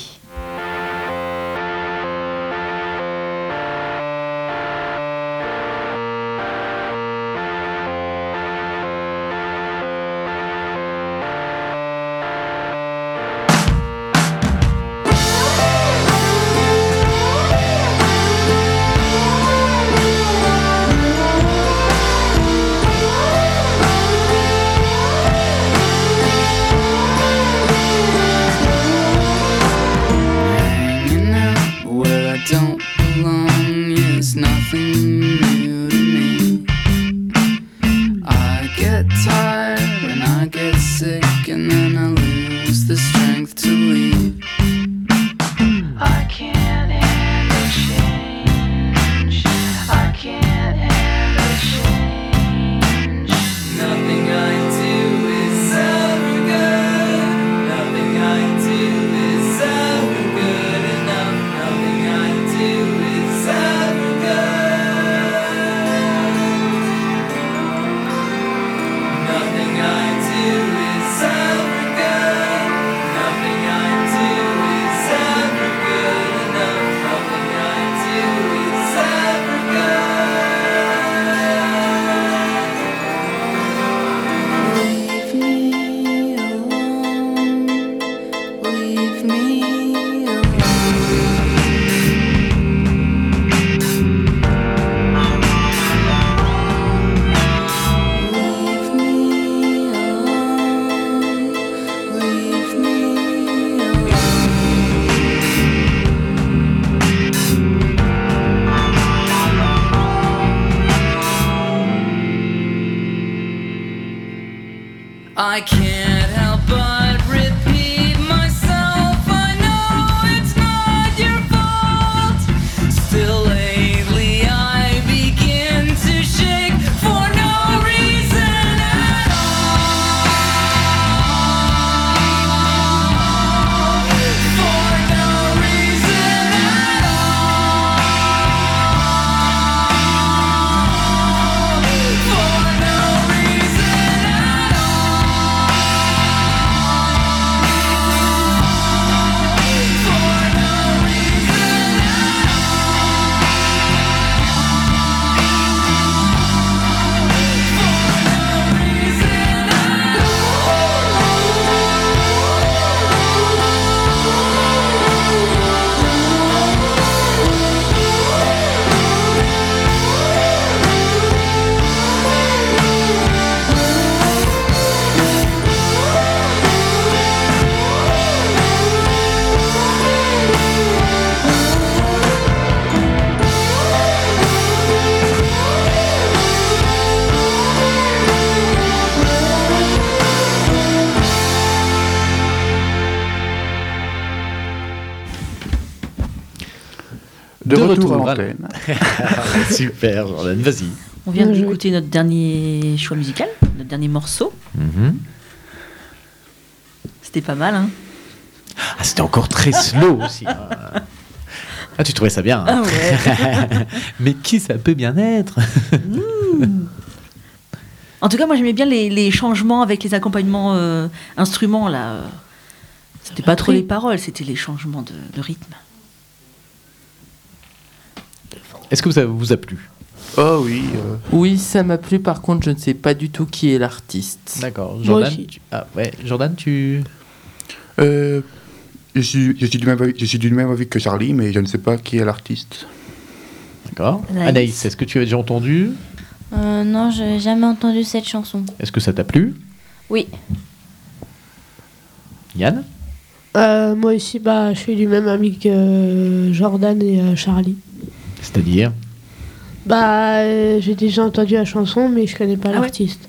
Retour, à l'antenne. Super, Jordan, vas-y. On vient d'écouter notre dernier choix musical, notre dernier morceau. Mhm. C'était pas mal, hein Ah, c'était encore très slow aussi. hein. Ah, tu trouvais ça bien. hein Ah ouais. Mais qui ça peut bien être? En tout cas, moi j'aimais bien les, les changements avec les accompagnements euh, instruments là. C'était pas trop les paroles, c'était les changements de, de rythme. Est-ce que ça vous a plu? Oh oui. Oui, ça m'a plu. Par contre, je ne sais pas du tout qui est l'artiste. D'accord. Jordan, tu... Ah, ouais. Jordan, tu. Euh, je, suis, je, suis du même avis, je suis du même avis que Charlie, mais je ne sais pas qui est l'artiste. D'accord. Anaïs. Anaïs, est-ce que tu as déjà entendu? Euh, non, j'ai jamais entendu cette chanson. Est-ce que ça t'a plu? Oui. Yann? Euh, moi aussi, bah, je suis du même ami que euh, Jordan et euh, Charlie. C'est-à-dire Bah, euh, j'ai déjà entendu la chanson, mais je connais pas Ah ouais l'artiste.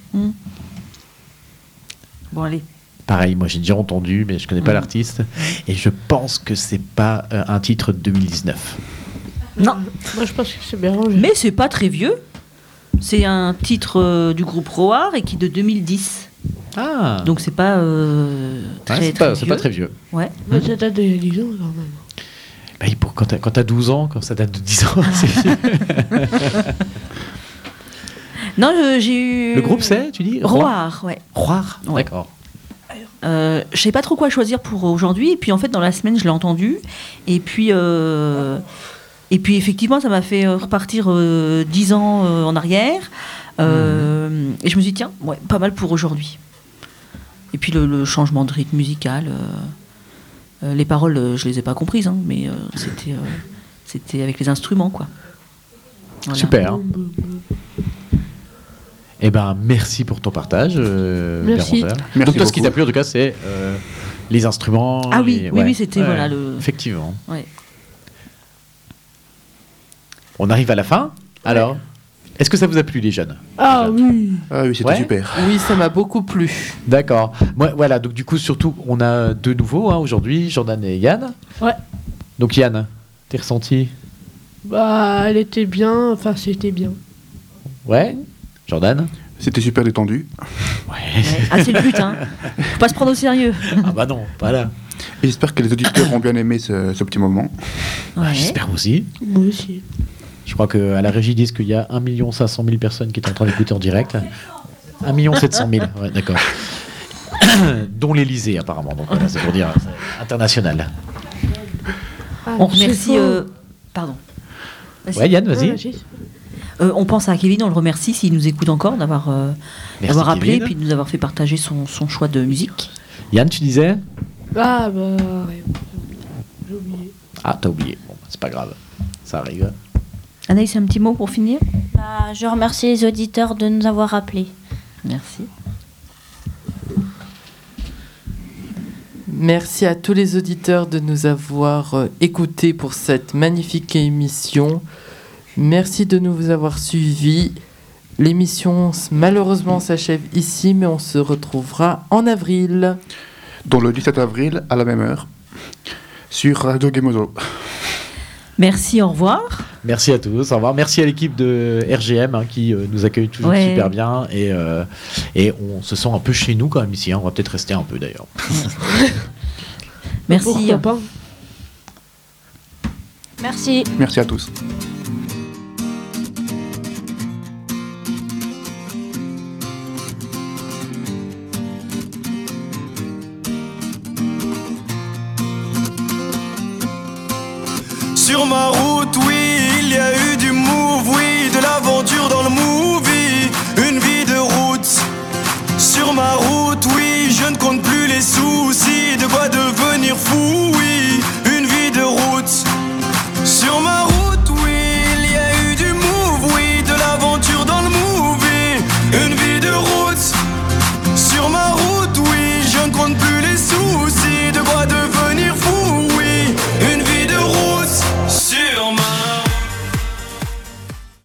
Bon, allez. Pareil, moi j'ai déjà entendu, mais je connais pas Mhm. l'artiste. Et je pense que c'est pas euh, un titre de 2019. Non. Moi, je pense que c'est bien rangé. Mais c'est pas très vieux. C'est un titre euh, du groupe Roar et qui est de 2010. Ah. Donc c'est pas euh, très, Ouais, c'est très pas- c'est vieux. pas très vieux. Ouais. Mais ça date de 10 ans quand même. Bah, pour, quand t'as quand t'as 12 ans, quand ça date de 10 ans. Non, j'ai eu. Le groupe, c'est, tu dis Roar, ouais. Roar Ouais. D'accord. Euh, je sais pas trop quoi choisir pour aujourd'hui. Et puis en fait, dans la semaine, je l'ai entendu. Et puis, euh, et puis effectivement, ça m'a fait euh, repartir euh, dix ans euh, en arrière. Euh, Et je me suis dit, tiens, ouais, pas mal pour aujourd'hui. Et puis le, le changement de rythme musical. Euh, les paroles, euh, je les ai pas comprises, hein, mais euh, c'était, euh, c'était avec les instruments, quoi. Voilà. Super. Eh ben, merci pour ton partage. euh, Merci. Merci Donc toi, ce qui t'a plu en tout cas, c'est euh, les instruments. Ah oui, les- oui, ouais. oui, c'était, Ouais, voilà, le- Effectivement. Ouais. On arrive à la fin. Alors, est-ce que ça vous a plu, les jeunes? Ah oui. Ah oui, c'était Ouais. super. Oui, ça m'a beaucoup plu. D'accord. Moi, voilà. Donc du coup, surtout, on a deux nouveaux hein, aujourd'hui, Jordan et Yann. Ouais. Donc Yann, tes ressentis Bah, elle était bien. Enfin, c'était bien. Ouais. Jordan? C'était super détendu. Ah, c'est le but, hein. Faut pas se prendre au sérieux. Ah bah non, voilà. Et j'espère que les auditeurs ont bien aimé ce, ce petit moment. Ouais. J'espère aussi. Moi aussi. Je crois qu'à la régie, ils disent qu'il y a 1 500 000 personnes qui étaient en train d'écouter en direct. 1 700 000, ouais, d'accord. Dont l'Elysée, apparemment. Donc voilà, c'est pour dire c'est international. On remercie. euh, Pardon. Ouais, Yann, vas-y. Euh, on pense à Kevin, on le remercie s'il nous écoute encore d'avoir euh, appelé et puis de nous avoir fait partager son, son choix de musique. Yann, tu disais? Ah, bah, ouais. J'ai oublié. Ah, t'as oublié. Bon, c'est pas grave. Ça arrive. Anaïs, un petit mot pour finir Bah, je remercie les auditeurs de nous avoir appelés. Merci. Merci à tous les auditeurs de nous avoir euh, écoutés pour cette magnifique émission. Merci de nous avoir suivis. L'émission malheureusement s'achève ici, mais on se retrouvera en avril. Dont le 17 avril à la même heure sur Radio Gemozo. Merci, au revoir. Merci à tous, au revoir. Merci à l'équipe de RGM hein, qui euh, nous accueille toujours Ouais. super bien et, euh, et on se sent un peu chez nous quand même ici. hein. On va peut-être rester un peu d'ailleurs. Merci. Merci. Merci à tous. sur ma route, oui, il y a eu du move, oui, de l'aventure dans le movie, une vie de route. Sur ma route, oui, je ne compte plus les soucis, de quoi devenir fou, oui, une vie de route. Sur ma route,